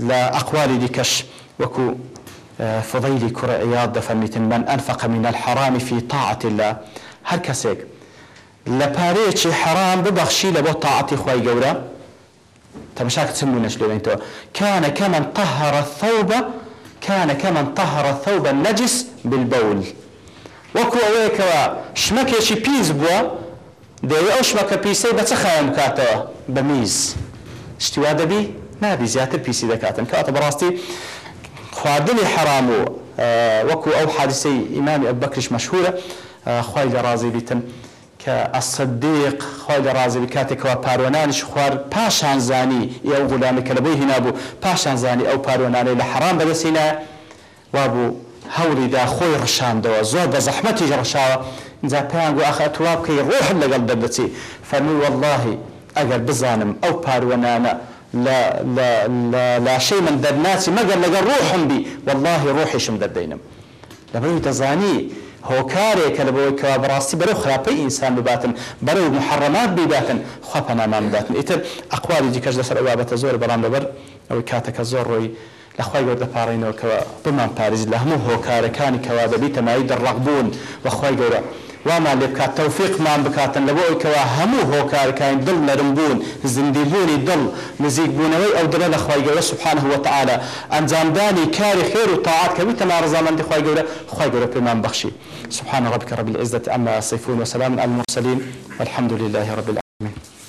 لە ئەقوالی دیکەش وەکو فضيلي كرة عياض من أنفق من الحرام في طاعة الله هر كسيك لە پارەیەکی حەرام ببەخشی لە بۆ تاعاتی خی گەورە تەمەشاک چند نەش لێنێتەوە کانە کەمەن تەهرە ثەوبە کانە کەمەن تەهرە ثەوبە نەجس بالبەول وەکو ئەوەیەکەوە شمەکێکی پیس بووە دەوێ ئەو شمەکە پیسەی بە چە خایە بکاتەوە بە میز شتیوا دەبی نابی زیاتر پیسی دەکاتن کاتە بەڕاستی خواردنی حرام و وەکو ئەو حادسەی ئیمامی ئەبەکرش مەشهورە خی لە ڕازی بیتن کە ئەسەدیق خۆی لە ڕازی کاتێکەوە پارۆنانیش خوار پاشان زانی ئێو غولامی کە لەبەی هینابوو پاشان زانی ئەو پارۆنانەی لە حرام بەدەسینە وابوو هەوریدا خۆی ڕشاندەوە زۆر بە زەحمەتی ڕشاوە اینجا پێیان گو ئاخە تووا بکەی ڕۆحم لەگەڵ دەبدەچی فەرمی واللهی ئەگەر بزانم ئەو پارۆنانە لاشەی من دەرناچی مەگەر لەگەڵ ڕۆحم بی واللهی ڕۆحیشم دەدەینم لەبەوی دەزانی هۆکارێک کە لەبەوەی کەوا بەڕاستی بەرەو خراپەی ئینسان بباتن بەرەو محڕەمات بیباتن خوا پەنامان بداتن ئیتر ئەقواری دیکەش لەسەر بابەتە زۆر بەڵام لەبەر ئەوەی کاتەکە زۆر ڕۆی لەخوای گەوردە پاڕینەوەکەەوە بمان پارێز لە هەموو هۆکارەکانی کەوا دەبی تەمایی دەڕەق بوون بەخوای گەورە. وامان لێ بکات تەوفیقمان بکاتن لەبەوە ئەوکەوە هەموو هۆکارەکانی دڵ نەرم بوون زندیبوونی دڵ نزیک بوونەوەی ئەو دڵە لە خی گەورە سبحانه وتعاالە ئەنجامدانی کاری خێر و تاعات کەوی تەما ڕزامەندی خی گەورە خی گەورە پێمان بەخشی سبحانه ربك رب العزة أما يصفون وسلام على المرسلين والحمد لله رب العالمين